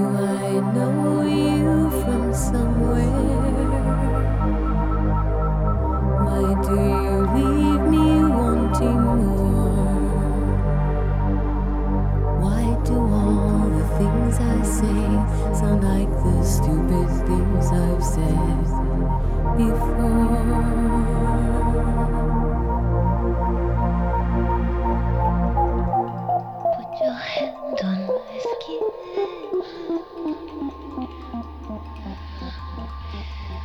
I know you from somewhere?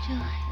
Put